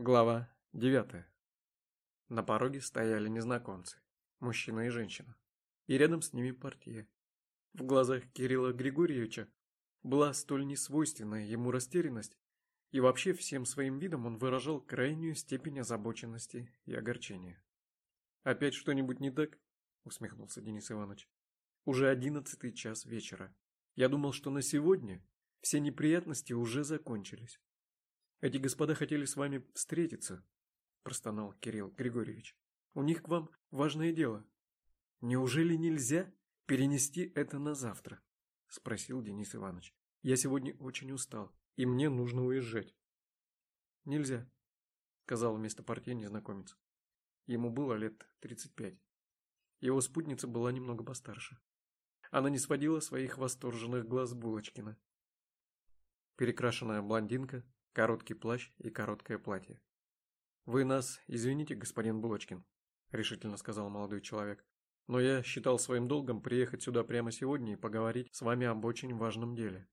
Глава 9. На пороге стояли незнакомцы, мужчина и женщина, и рядом с ними портье. В глазах Кирилла Григорьевича была столь несвойственная ему растерянность, и вообще всем своим видом он выражал крайнюю степень озабоченности и огорчения. «Опять что-нибудь не так?» — усмехнулся Денис Иванович. «Уже одиннадцатый час вечера. Я думал, что на сегодня все неприятности уже закончились. Эти господа хотели с вами встретиться, простонал Кирилл Григорьевич. У них к вам важное дело. Неужели нельзя перенести это на завтра? Спросил Денис Иванович. Я сегодня очень устал, и мне нужно уезжать. Нельзя, сказал вместо партии незнакомец. Ему было лет тридцать пять. Его спутница была немного постарше. Она не сводила своих восторженных глаз Булочкина. Перекрашенная блондинка короткий плащ и короткое платье. «Вы нас извините, господин Булочкин», — решительно сказал молодой человек, «но я считал своим долгом приехать сюда прямо сегодня и поговорить с вами об очень важном деле».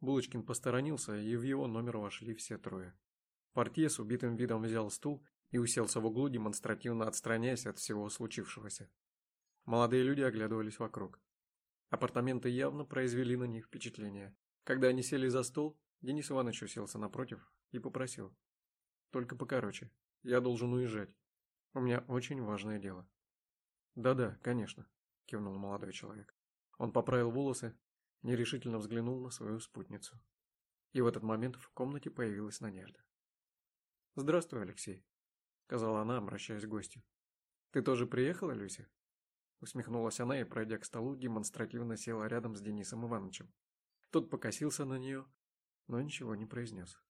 Булочкин посторонился, и в его номер вошли все трое. Портье с убитым видом взял стул и уселся в углу, демонстративно отстраняясь от всего случившегося. Молодые люди оглядывались вокруг. Апартаменты явно произвели на них впечатление. Когда они сели за стол, Денис Иванович уселся напротив и попросил. Только покороче. Я должен уезжать. У меня очень важное дело. Да-да, конечно, кивнул молодой человек. Он поправил волосы, нерешительно взглянул на свою спутницу. И в этот момент в комнате появилась Надежда. «Здравствуй, Алексей», — сказала она, обращаясь к гостю. «Ты тоже приехала, Люся?» Усмехнулась она и, пройдя к столу, демонстративно села рядом с Денисом Ивановичем. Тот покосился на нее, но ничего не произнес.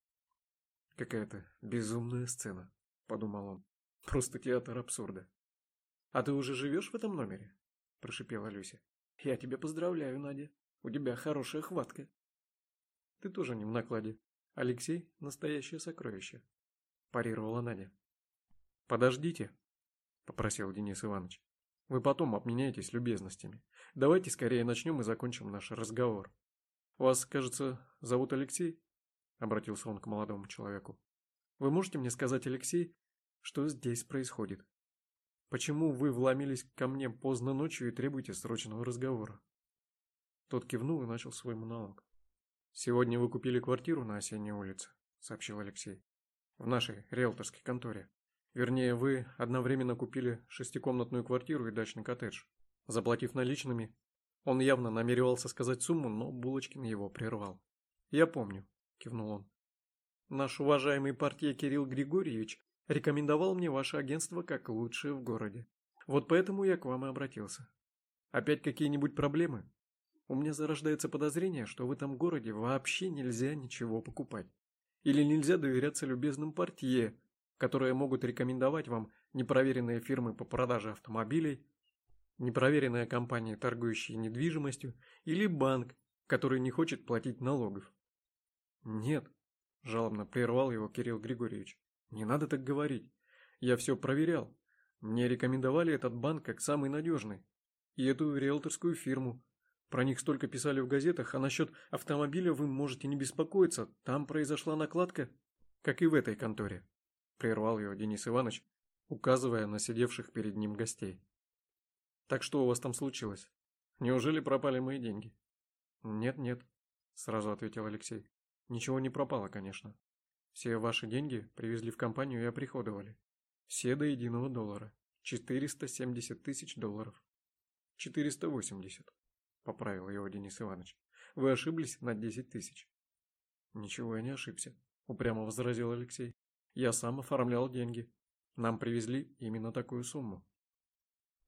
«Какая-то безумная сцена», — подумал он. «Просто театр абсурда». «А ты уже живешь в этом номере?» — прошипела Люся. «Я тебя поздравляю, Надя. У тебя хорошая хватка». «Ты тоже не в накладе. Алексей — настоящее сокровище», — парировала Надя. «Подождите», — попросил Денис Иванович. «Вы потом обменяетесь любезностями. Давайте скорее начнем и закончим наш разговор». «Вас, кажется, зовут Алексей?» — обратился он к молодому человеку. «Вы можете мне сказать, Алексей, что здесь происходит? Почему вы вломились ко мне поздно ночью и требуете срочного разговора?» Тот кивнул и начал свой монолог. «Сегодня вы купили квартиру на Осенней улице», — сообщил Алексей. «В нашей риэлторской конторе. Вернее, вы одновременно купили шестикомнатную квартиру и дачный коттедж. Заплатив наличными, он явно намеревался сказать сумму, но Булочкин его прервал. «Я помню», – кивнул он. «Наш уважаемый партия Кирилл Григорьевич рекомендовал мне ваше агентство как лучшее в городе. Вот поэтому я к вам и обратился. Опять какие-нибудь проблемы? У меня зарождается подозрение, что в этом городе вообще нельзя ничего покупать. Или нельзя доверяться любезным партие, которые могут рекомендовать вам непроверенные фирмы по продаже автомобилей, непроверенная компания, торгующая недвижимостью, или банк, который не хочет платить налогов. Нет, жалобно прервал его Кирилл Григорьевич. Не надо так говорить. Я все проверял. Мне рекомендовали этот банк как самый надежный. И эту риэлторскую фирму. Про них столько писали в газетах, а насчет автомобиля вы можете не беспокоиться. Там произошла накладка, как и в этой конторе. Прервал его Денис Иванович, указывая на сидевших перед ним гостей. Так что у вас там случилось? Неужели пропали мои деньги? Нет, нет, сразу ответил Алексей. Ничего не пропало, конечно. Все ваши деньги привезли в компанию и оприходовали. Все до единого доллара. 470 тысяч долларов. 480, поправил его Денис Иванович. Вы ошиблись на 10 тысяч. Ничего я не ошибся, упрямо возразил Алексей. Я сам оформлял деньги. Нам привезли именно такую сумму.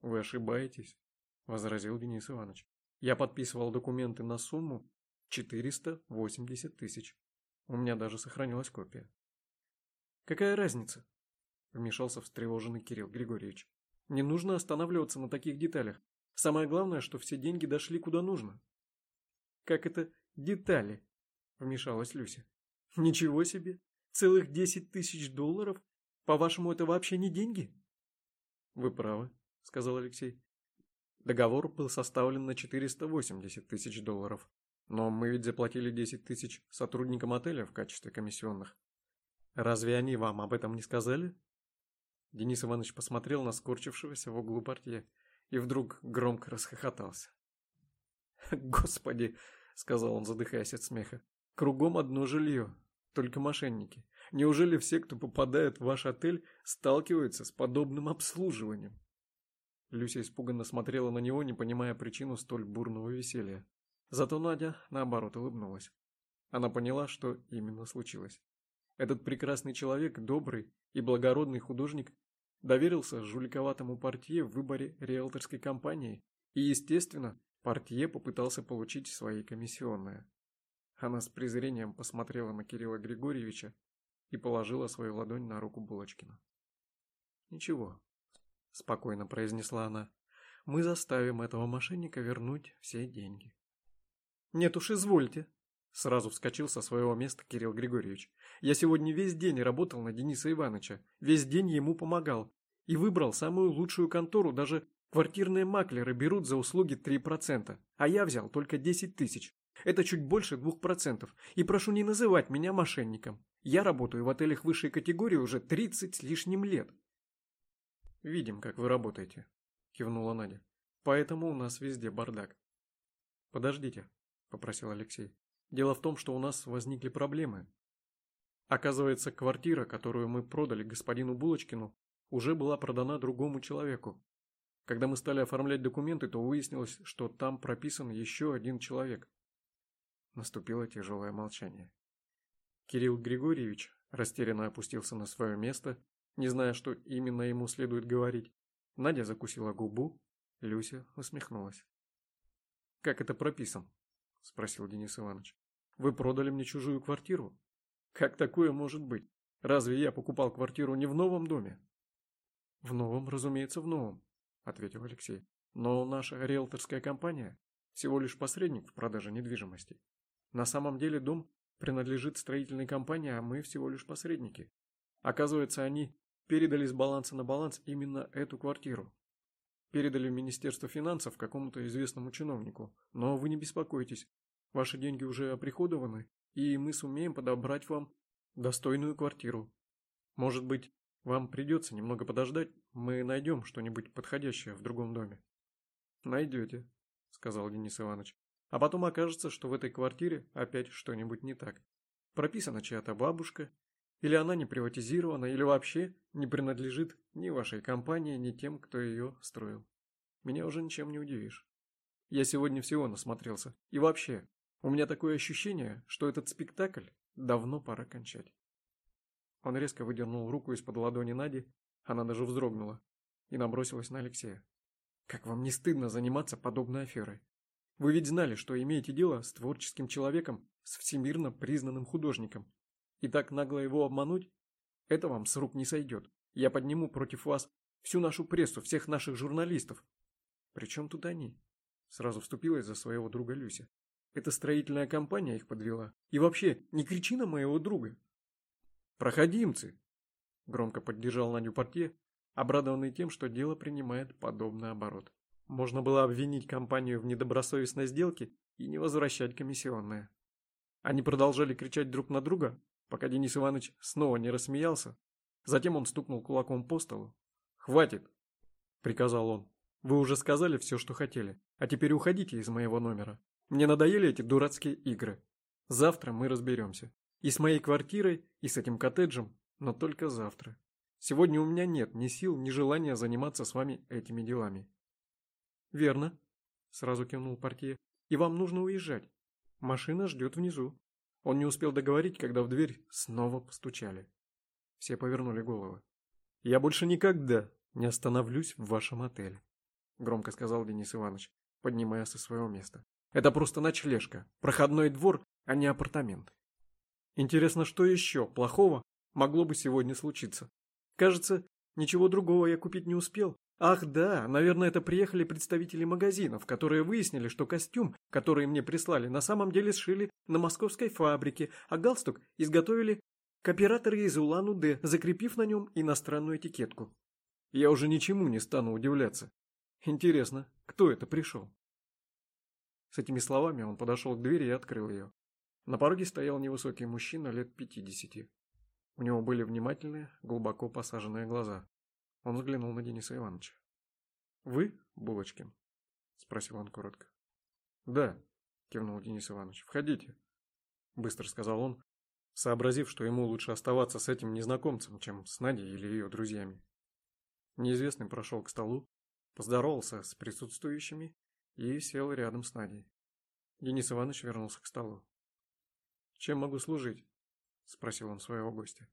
«Вы ошибаетесь», — возразил Денис Иванович. «Я подписывал документы на сумму 480 тысяч. У меня даже сохранилась копия». «Какая разница?» — вмешался встревоженный Кирилл Григорьевич. «Не нужно останавливаться на таких деталях. Самое главное, что все деньги дошли куда нужно». «Как это детали?» — вмешалась Люся. «Ничего себе! Целых десять тысяч долларов? По-вашему, это вообще не деньги?» «Вы правы», сказал Алексей. Договор был составлен на 480 тысяч долларов. Но мы ведь заплатили 10 тысяч сотрудникам отеля в качестве комиссионных. Разве они вам об этом не сказали? Денис Иванович посмотрел на скорчившегося в углу портье и вдруг громко расхохотался. «Господи!» — сказал он, задыхаясь от смеха. «Кругом одно жилье, только мошенники. Неужели все, кто попадает в ваш отель, сталкиваются с подобным обслуживанием?» Люся испуганно смотрела на него, не понимая причину столь бурного веселья. Зато Надя, наоборот, улыбнулась. Она поняла, что именно случилось. Этот прекрасный человек, добрый и благородный художник, доверился жуликоватому портье в выборе риэлторской компании, и, естественно, портье попытался получить свои комиссионные. Она с презрением посмотрела на Кирилла Григорьевича и положила свою ладонь на руку Булочкина. «Ничего», — спокойно произнесла она, — «мы заставим этого мошенника вернуть все деньги». «Нет уж, извольте», Сразу вскочил со своего места Кирилл Григорьевич. Я сегодня весь день работал на Дениса Ивановича, весь день ему помогал. И выбрал самую лучшую контору, даже квартирные маклеры берут за услуги 3%, а я взял только 10 тысяч. Это чуть больше 2%. И прошу не называть меня мошенником. Я работаю в отелях высшей категории уже 30 с лишним лет. «Видим, как вы работаете», – кивнула Надя. «Поэтому у нас везде бардак». «Подождите», – попросил Алексей. Дело в том, что у нас возникли проблемы. Оказывается, квартира, которую мы продали господину Булочкину, уже была продана другому человеку. Когда мы стали оформлять документы, то выяснилось, что там прописан еще один человек. Наступило тяжелое молчание. Кирилл Григорьевич растерянно опустился на свое место, не зная, что именно ему следует говорить. Надя закусила губу, Люся усмехнулась. «Как это прописан?» — спросил Денис Иванович. «Вы продали мне чужую квартиру? Как такое может быть? Разве я покупал квартиру не в новом доме?» «В новом, разумеется, в новом», — ответил Алексей. «Но наша риэлторская компания всего лишь посредник в продаже недвижимости. На самом деле дом принадлежит строительной компании, а мы всего лишь посредники. Оказывается, они передали с баланса на баланс именно эту квартиру. Передали в Министерство финансов какому-то известному чиновнику. Но вы не беспокойтесь. Ваши деньги уже оприходованы, и мы сумеем подобрать вам достойную квартиру. Может быть, вам придется немного подождать, мы найдем что-нибудь подходящее в другом доме. Найдете, сказал Денис Иванович. А потом окажется, что в этой квартире опять что-нибудь не так. Прописана чья-то бабушка, или она не приватизирована, или вообще не принадлежит ни вашей компании, ни тем, кто ее строил. Меня уже ничем не удивишь. Я сегодня всего насмотрелся. И вообще, у меня такое ощущение, что этот спектакль давно пора кончать. Он резко выдернул руку из-под ладони Нади, она даже вздрогнула, и набросилась на Алексея. «Как вам не стыдно заниматься подобной аферой? Вы ведь знали, что имеете дело с творческим человеком, с всемирно признанным художником, и так нагло его обмануть? Это вам с рук не сойдет. Я подниму против вас всю нашу прессу, всех наших журналистов. Причем тут они? Сразу вступилась за своего друга Люся. Эта строительная компания их подвела. И вообще, не кричи на моего друга. Проходимцы! Громко поддержал Надю портье, обрадованный тем, что дело принимает подобный оборот. Можно было обвинить компанию в недобросовестной сделке и не возвращать комиссионные. Они продолжали кричать друг на друга, пока Денис Иванович снова не рассмеялся. Затем он стукнул кулаком по столу. «Хватит!» — приказал он. «Вы уже сказали все, что хотели, а теперь уходите из моего номера. Мне надоели эти дурацкие игры. Завтра мы разберемся. И с моей квартирой, и с этим коттеджем, но только завтра. Сегодня у меня нет ни сил, ни желания заниматься с вами этими делами». «Верно», — сразу кивнул портье. «И вам нужно уезжать. Машина ждет внизу». Он не успел договорить, когда в дверь снова постучали. Все повернули головы. «Я больше никогда не остановлюсь в вашем отеле», — громко сказал Денис Иванович, поднимаясь со своего места. «Это просто ночлежка, проходной двор, а не апартамент. Интересно, что еще плохого могло бы сегодня случиться? Кажется, ничего другого я купить не успел, Ах да, наверное, это приехали представители магазинов, которые выяснили, что костюм, который мне прислали, на самом деле сшили на московской фабрике, а галстук изготовили кооператоры из Улан-Удэ, закрепив на нем иностранную этикетку. Я уже ничему не стану удивляться. Интересно, кто это пришел? С этими словами он подошел к двери и открыл ее. На пороге стоял невысокий мужчина лет пятидесяти. У него были внимательные, глубоко посаженные глаза. Он взглянул на Дениса Ивановича. «Вы, Булочкин?» — спросил он коротко. «Да», — кивнул Денис Иванович. «Входите», — быстро сказал он, сообразив, что ему лучше оставаться с этим незнакомцем, чем с Надей или ее друзьями. Неизвестный прошел к столу, поздоровался с присутствующими и сел рядом с Надей. Денис Иванович вернулся к столу. «Чем могу служить?» — спросил он своего гостя.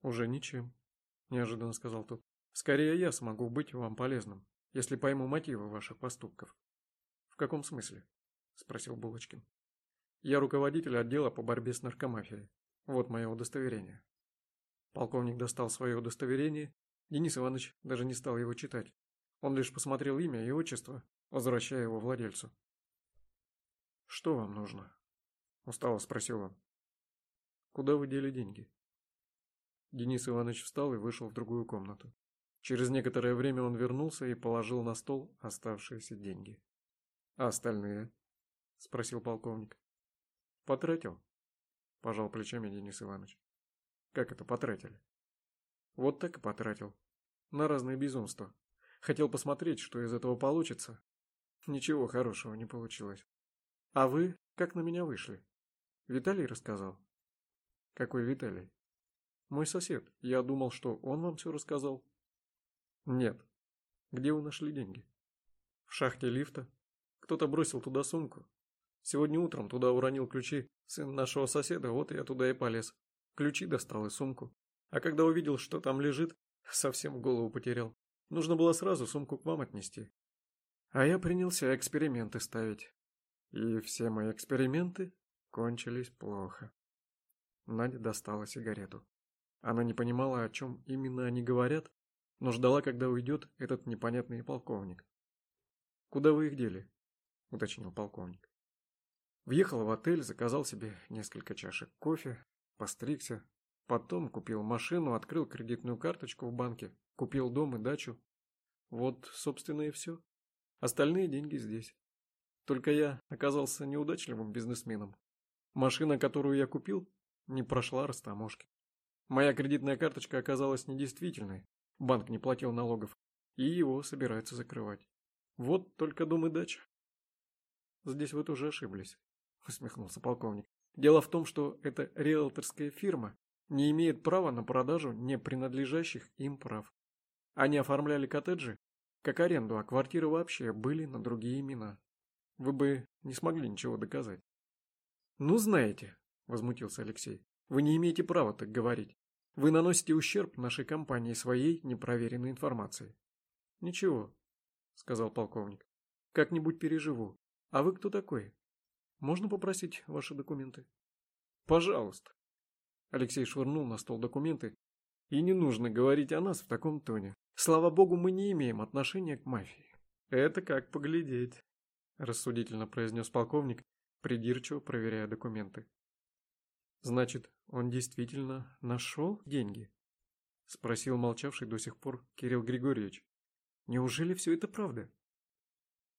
«Уже ничем», — неожиданно сказал тот. «Скорее я смогу быть вам полезным, если пойму мотивы ваших поступков». «В каком смысле?» — спросил Булочкин. «Я руководитель отдела по борьбе с наркомафией. Вот мое удостоверение». Полковник достал свое удостоверение. Денис Иванович даже не стал его читать. Он лишь посмотрел имя и отчество, возвращая его владельцу. «Что вам нужно?» – устало спросил он. «Куда вы дели деньги?» Денис Иванович встал и вышел в другую комнату. Через некоторое время он вернулся и положил на стол оставшиеся деньги. «А остальные?» – спросил полковник. «Потратил?» – пожал плечами Денис Иванович. «Как это потратили?» «Вот так и потратил. На разные безумства. Хотел посмотреть, что из этого получится. Ничего хорошего не получилось. А вы как на меня вышли? Виталий рассказал. Какой Виталий? Мой сосед. Я думал, что он вам все рассказал. Нет. Где вы нашли деньги? В шахте лифта. Кто-то бросил туда сумку. Сегодня утром туда уронил ключи сын нашего соседа, вот я туда и полез. Ключи достал и сумку. А когда увидел, что там лежит, совсем голову потерял. Нужно было сразу сумку к вам отнести. А я принялся эксперименты ставить. И все мои эксперименты кончились плохо. Надя достала сигарету. Она не понимала, о чем именно они говорят, но ждала, когда уйдет этот непонятный полковник. «Куда вы их дели?» — уточнил полковник. Въехал в отель, заказал себе несколько чашек кофе, постригся, потом купил машину, открыл кредитную карточку в банке, купил дом и дачу. Вот, собственно, и все. Остальные деньги здесь. Только я оказался неудачливым бизнесменом. Машина, которую я купил, не прошла растаможки. Моя кредитная карточка оказалась недействительной, банк не платил налогов, и его собираются закрывать. Вот только дом и дача. Здесь вы тоже ошиблись, усмехнулся полковник. Дело в том, что эта риэлторская фирма не имеет права на продажу не принадлежащих им прав. Они оформляли коттеджи как аренду, а квартиры вообще были на другие имена. Вы бы не смогли ничего доказать. Ну, знаете, возмутился Алексей, вы не имеете права так говорить. Вы наносите ущерб нашей компании своей непроверенной информацией. Ничего, сказал полковник. Как-нибудь переживу. А вы кто такой? Можно попросить ваши документы? Пожалуйста. Алексей швырнул на стол документы. И не нужно говорить о нас в таком тоне. Слава богу, мы не имеем отношения к мафии. Это как поглядеть рассудительно произнес полковник, придирчиво проверяя документы. Значит, он действительно нашел деньги? Спросил молчавший до сих пор Кирилл Григорьевич. Неужели все это правда?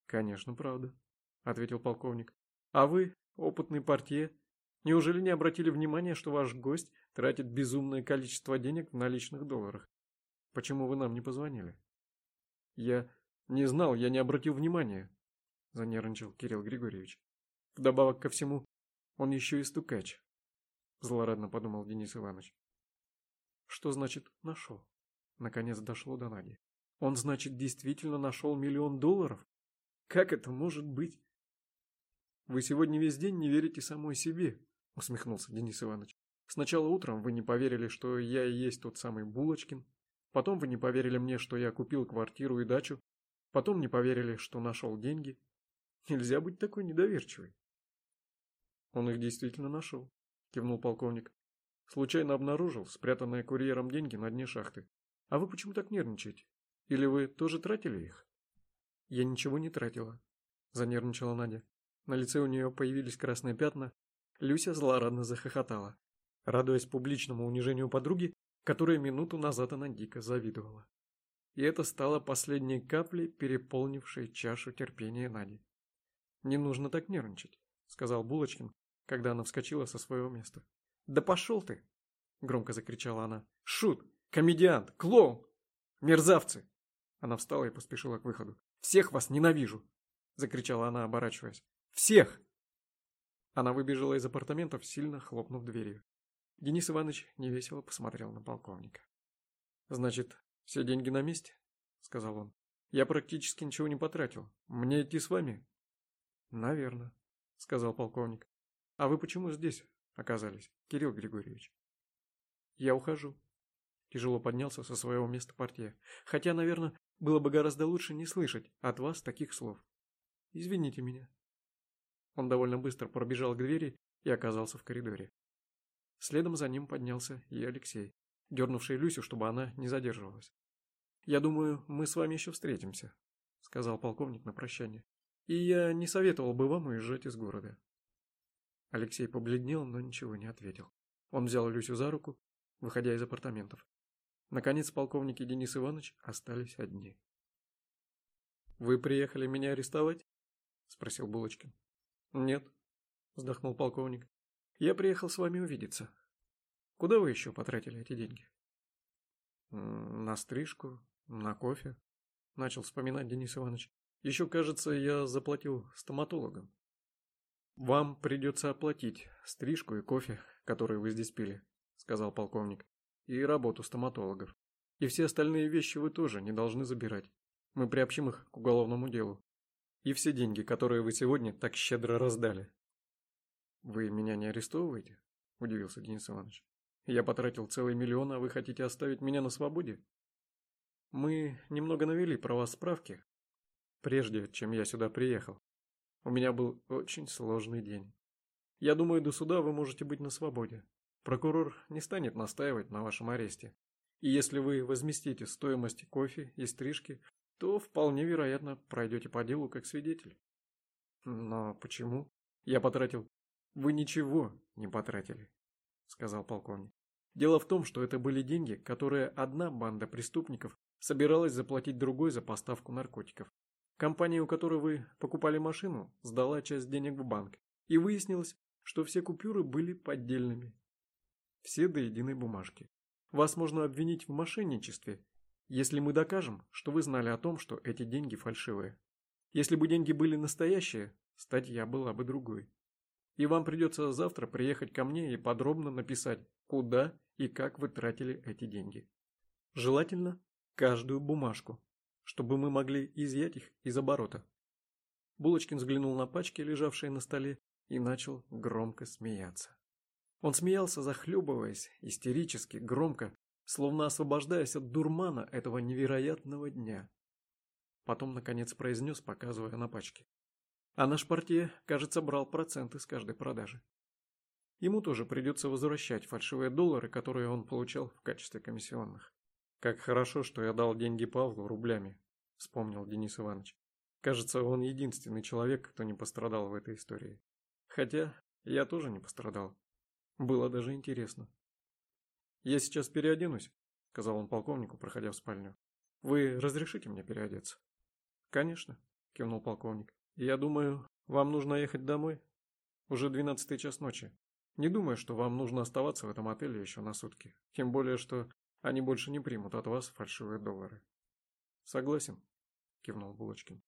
Конечно, правда, ответил полковник. А вы, опытный портье, неужели не обратили внимания, что ваш гость тратит безумное количество денег в наличных долларах? Почему вы нам не позвонили? Я не знал, я не обратил внимания, — занервничал Кирилл Григорьевич. «Вдобавок ко всему, он еще и стукач», — злорадно подумал Денис Иванович. «Что значит «нашел»?» Наконец дошло до Нади. «Он, значит, действительно нашел миллион долларов? Как это может быть?» «Вы сегодня весь день не верите самой себе», — усмехнулся Денис Иванович. «Сначала утром вы не поверили, что я и есть тот самый Булочкин. Потом вы не поверили мне, что я купил квартиру и дачу. Потом не поверили, что нашел деньги. Нельзя быть такой недоверчивой. Он их действительно нашел, кивнул полковник. Случайно обнаружил спрятанные курьером деньги на дне шахты. А вы почему так нервничаете? Или вы тоже тратили их? Я ничего не тратила, занервничала Надя. На лице у нее появились красные пятна. Люся злорадно захохотала, радуясь публичному унижению подруги, которая минуту назад она дико завидовала. И это стало последней каплей, переполнившей чашу терпения Нади. «Не нужно так нервничать», — сказал Булочкин, когда она вскочила со своего места. «Да пошел ты!» Громко закричала она. Шут! Комедиант! Клоун! Мерзавцы! Она встала и поспешила к выходу. «Всех вас ненавижу!» Закричала она, оборачиваясь. «Всех!» Она выбежала из апартаментов, сильно хлопнув дверью. Денис Иванович невесело посмотрел на полковника. «Значит, все деньги на месте?» Сказал он. «Я практически ничего не потратил. Мне идти с вами?» «Наверно», сказал полковник. «А вы почему здесь оказались, Кирилл Григорьевич?» «Я ухожу», Тяжело поднялся со своего места портье. Хотя, наверное, было бы гораздо лучше не слышать от вас таких слов. Извините меня. Он довольно быстро пробежал к двери и оказался в коридоре. Следом за ним поднялся и Алексей, дернувший Люсю, чтобы она не задерживалась. «Я думаю, мы с вами еще встретимся», — сказал полковник на прощание. «И я не советовал бы вам уезжать из города». Алексей побледнел, но ничего не ответил. Он взял Люсю за руку, выходя из апартаментов. Наконец полковник и Денис Иванович остались одни. «Вы приехали меня арестовать?» — спросил Булочкин. «Нет», — вздохнул полковник. «Я приехал с вами увидеться. Куда вы еще потратили эти деньги?» «На стрижку, на кофе», — начал вспоминать Денис Иванович. «Еще, кажется, я заплатил стоматологам». «Вам придется оплатить стрижку и кофе, которые вы здесь пили», — сказал полковник и работу стоматологов. И все остальные вещи вы тоже не должны забирать. Мы приобщим их к уголовному делу. И все деньги, которые вы сегодня так щедро раздали. Вы меня не арестовываете? Удивился Денис Иванович. Я потратил целый миллион, а вы хотите оставить меня на свободе? Мы немного навели про вас справки, прежде чем я сюда приехал. У меня был очень сложный день. Я думаю, до суда вы можете быть на свободе. Прокурор не станет настаивать на вашем аресте. И если вы возместите стоимость кофе и стрижки, то вполне вероятно пройдете по делу как свидетель. Но почему? Я потратил... Вы ничего не потратили, сказал полковник. Дело в том, что это были деньги, которые одна банда преступников собиралась заплатить другой за поставку наркотиков. Компания, у которой вы покупали машину, сдала часть денег в банк. И выяснилось, что все купюры были поддельными. Все до единой бумажки. Вас можно обвинить в мошенничестве, если мы докажем, что вы знали о том, что эти деньги фальшивые. Если бы деньги были настоящие, статья была бы другой. И вам придется завтра приехать ко мне и подробно написать, куда и как вы тратили эти деньги. Желательно каждую бумажку, чтобы мы могли изъять их из оборота. Булочкин взглянул на пачки, лежавшие на столе, и начал громко смеяться. Он смеялся, захлебываясь, истерически, громко, словно освобождаясь от дурмана этого невероятного дня. Потом, наконец, произнес, показывая на пачке. А наш партия, кажется, брал проценты с каждой продажи. Ему тоже придется возвращать фальшивые доллары, которые он получал в качестве комиссионных. «Как хорошо, что я дал деньги Павлу рублями», — вспомнил Денис Иванович. «Кажется, он единственный человек, кто не пострадал в этой истории. Хотя я тоже не пострадал. Было даже интересно. «Я сейчас переоденусь», — сказал он полковнику, проходя в спальню. «Вы разрешите мне переодеться?» «Конечно», — кивнул полковник. «Я думаю, вам нужно ехать домой. Уже двенадцатый час ночи. Не думаю, что вам нужно оставаться в этом отеле еще на сутки. Тем более, что они больше не примут от вас фальшивые доллары». «Согласен», — кивнул Булочкин.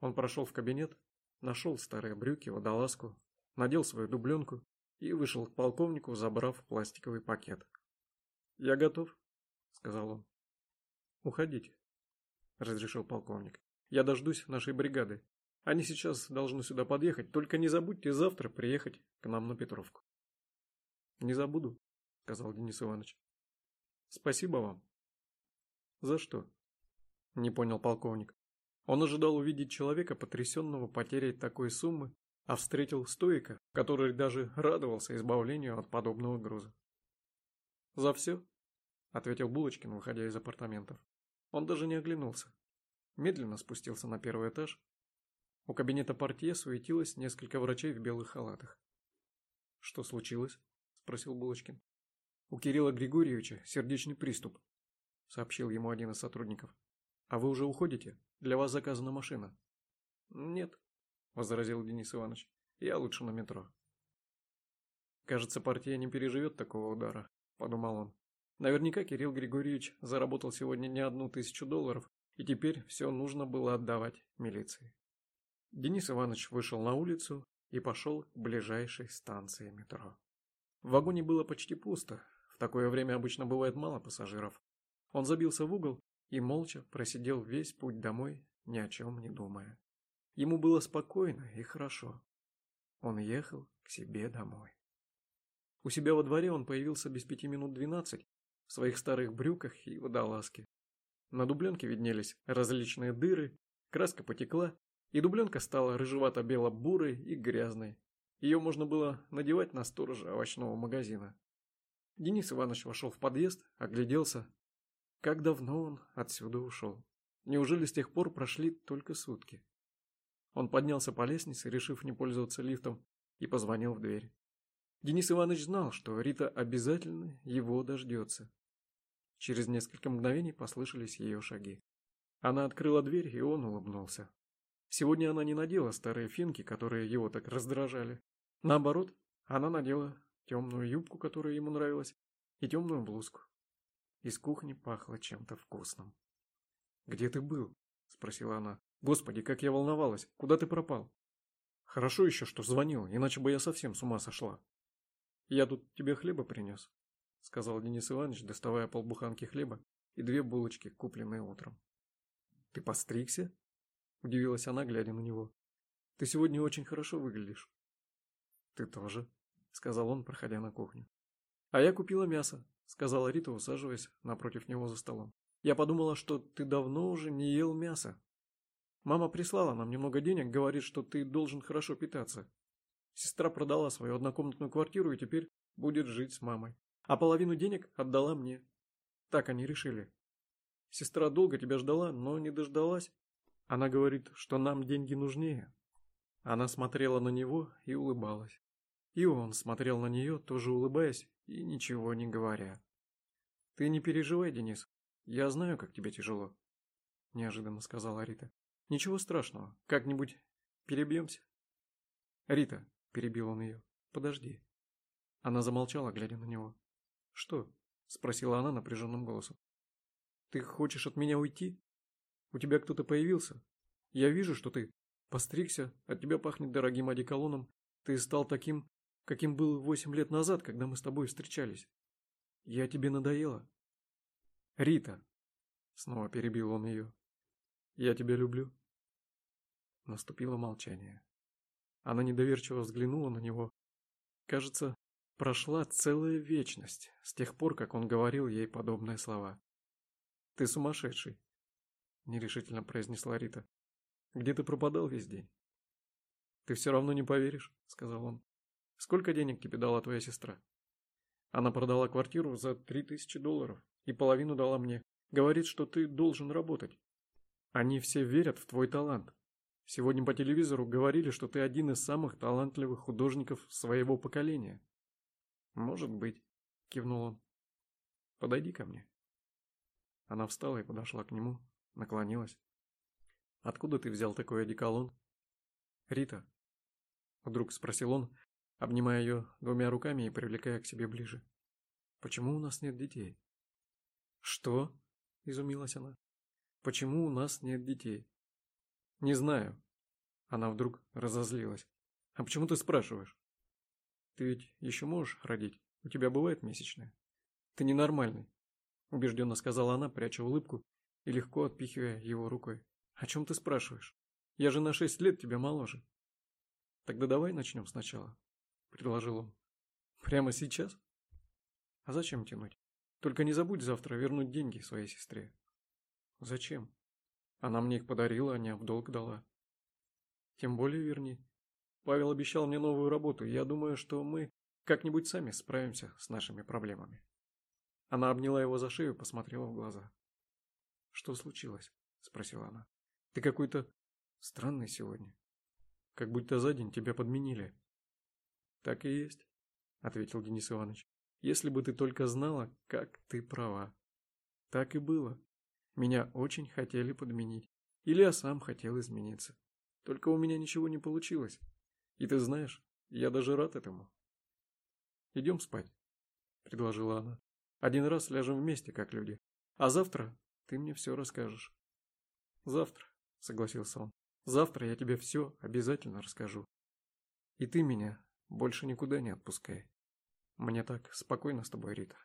Он прошел в кабинет, нашел старые брюки, водолазку, надел свою дубленку и вышел к полковнику, забрав пластиковый пакет. «Я готов», — сказал он. «Уходите», — разрешил полковник. «Я дождусь нашей бригады. Они сейчас должны сюда подъехать, только не забудьте завтра приехать к нам на Петровку». «Не забуду», — сказал Денис Иванович. «Спасибо вам». «За что?» — не понял полковник. Он ожидал увидеть человека, потрясенного потерей такой суммы, а встретил стоика, который даже радовался избавлению от подобного груза. «За все?» — ответил Булочкин, выходя из апартаментов. Он даже не оглянулся. Медленно спустился на первый этаж. У кабинета портье суетилось несколько врачей в белых халатах. «Что случилось?» — спросил Булочкин. «У Кирилла Григорьевича сердечный приступ», — сообщил ему один из сотрудников. «А вы уже уходите? Для вас заказана машина». «Нет», — возразил Денис Иванович. «Я лучше на метро». Кажется, партия не переживет такого удара. подумал он. Наверняка Кирилл Григорьевич заработал сегодня не одну тысячу долларов, и теперь все нужно было отдавать милиции. Денис Иванович вышел на улицу и пошел к ближайшей станции метро. В вагоне было почти пусто, в такое время обычно бывает мало пассажиров. Он забился в угол и молча просидел весь путь домой, ни о чем не думая. Ему было спокойно и хорошо. Он ехал к себе домой. У себя во дворе он появился без пяти минут двенадцать в своих старых брюках и водолазке. На дубленке виднелись различные дыры, краска потекла, и дубленка стала рыжевато-бело-бурой и грязной. Ее можно было надевать на сторожа овощного магазина. Денис Иванович вошел в подъезд, огляделся. Как давно он отсюда ушел? Неужели с тех пор прошли только сутки? Он поднялся по лестнице, решив не пользоваться лифтом, и позвонил в дверь. Денис Иванович знал, что Рита обязательно его дождется. Через несколько мгновений послышались ее шаги. Она открыла дверь, и он улыбнулся. Сегодня она не надела старые финки, которые его так раздражали. Наоборот, она надела темную юбку, которая ему нравилась, и темную блузку. Из кухни пахло чем-то вкусным. «Где ты был?» – спросила она. «Господи, как я волновалась! Куда ты пропал?» «Хорошо еще, что звонил, иначе бы я совсем с ума сошла». «Я тут тебе хлеба принес», – сказал Денис Иванович, доставая полбуханки хлеба и две булочки, купленные утром. «Ты постригся?» – удивилась она, глядя на него. «Ты сегодня очень хорошо выглядишь». «Ты тоже», — сказал он, проходя на кухню. «А я купила мясо», — сказала Рита, усаживаясь напротив него за столом. «Я подумала, что ты давно уже не ел мясо. Мама прислала нам немного денег, говорит, что ты должен хорошо питаться. Сестра продала свою однокомнатную квартиру и теперь будет жить с мамой. А половину денег отдала мне. Так они решили. Сестра долго тебя ждала, но не дождалась. Она говорит, что нам деньги нужнее». Она смотрела на него и улыбалась. И он смотрел на нее, тоже улыбаясь и ничего не говоря. «Ты не переживай, Денис. Я знаю, как тебе тяжело», — неожиданно сказала Рита. «Ничего страшного. Как-нибудь перебьемся». «Рита», — перебил он ее, — «подожди». Она замолчала, глядя на него. «Что?» — спросила она напряженным голосом. «Ты хочешь от меня уйти? У тебя кто-то появился? Я вижу, что ты постригся, от тебя пахнет дорогим одеколоном, ты стал таким, каким был восемь лет назад, когда мы с тобой встречались. Я тебе надоела. Рита, снова перебил он ее. Я тебя люблю. Наступило молчание. Она недоверчиво взглянула на него. Кажется, прошла целая вечность с тех пор, как он говорил ей подобные слова. «Ты сумасшедший», — нерешительно произнесла Рита. «Где ты пропадал весь день?» «Ты все равно не поверишь», — сказал он. Сколько денег тебе дала твоя сестра? Она продала квартиру за три тысячи долларов и половину дала мне. Говорит, что ты должен работать. Они все верят в твой талант. Сегодня по телевизору говорили, что ты один из самых талантливых художников своего поколения. Может быть, кивнул он. Подойди ко мне. Она встала и подошла к нему, наклонилась. Откуда ты взял такой одеколон? Рита, вдруг спросил он, обнимая ее двумя руками и привлекая к себе ближе. «Почему у нас нет детей?» «Что?» – изумилась она. «Почему у нас нет детей?» «Не знаю». Она вдруг разозлилась. «А почему ты спрашиваешь?» «Ты ведь еще можешь родить? У тебя бывает месячная?» «Ты ненормальный», – убежденно сказала она, пряча улыбку и легко отпихивая его рукой. «О чем ты спрашиваешь? Я же на шесть лет тебя моложе». «Тогда давай начнем сначала предложил он. Прямо сейчас? А зачем тянуть? Только не забудь завтра вернуть деньги своей сестре. Зачем? Она мне их подарила, а не в долг дала. Тем более верни. Павел обещал мне новую работу, и я думаю, что мы как-нибудь сами справимся с нашими проблемами. Она обняла его за шею и посмотрела в глаза. «Что случилось?» – спросила она. «Ты какой-то странный сегодня. Как будто за день тебя подменили». Так и есть, ответил Денис Иванович. Если бы ты только знала, как ты права. Так и было. Меня очень хотели подменить. Или я сам хотел измениться. Только у меня ничего не получилось. И ты знаешь, я даже рад этому. Идем спать, предложила она. Один раз ляжем вместе, как люди. А завтра ты мне все расскажешь. Завтра, согласился он. Завтра я тебе все обязательно расскажу. И ты меня больше никуда не отпускай. Мне так спокойно с тобой, Рита.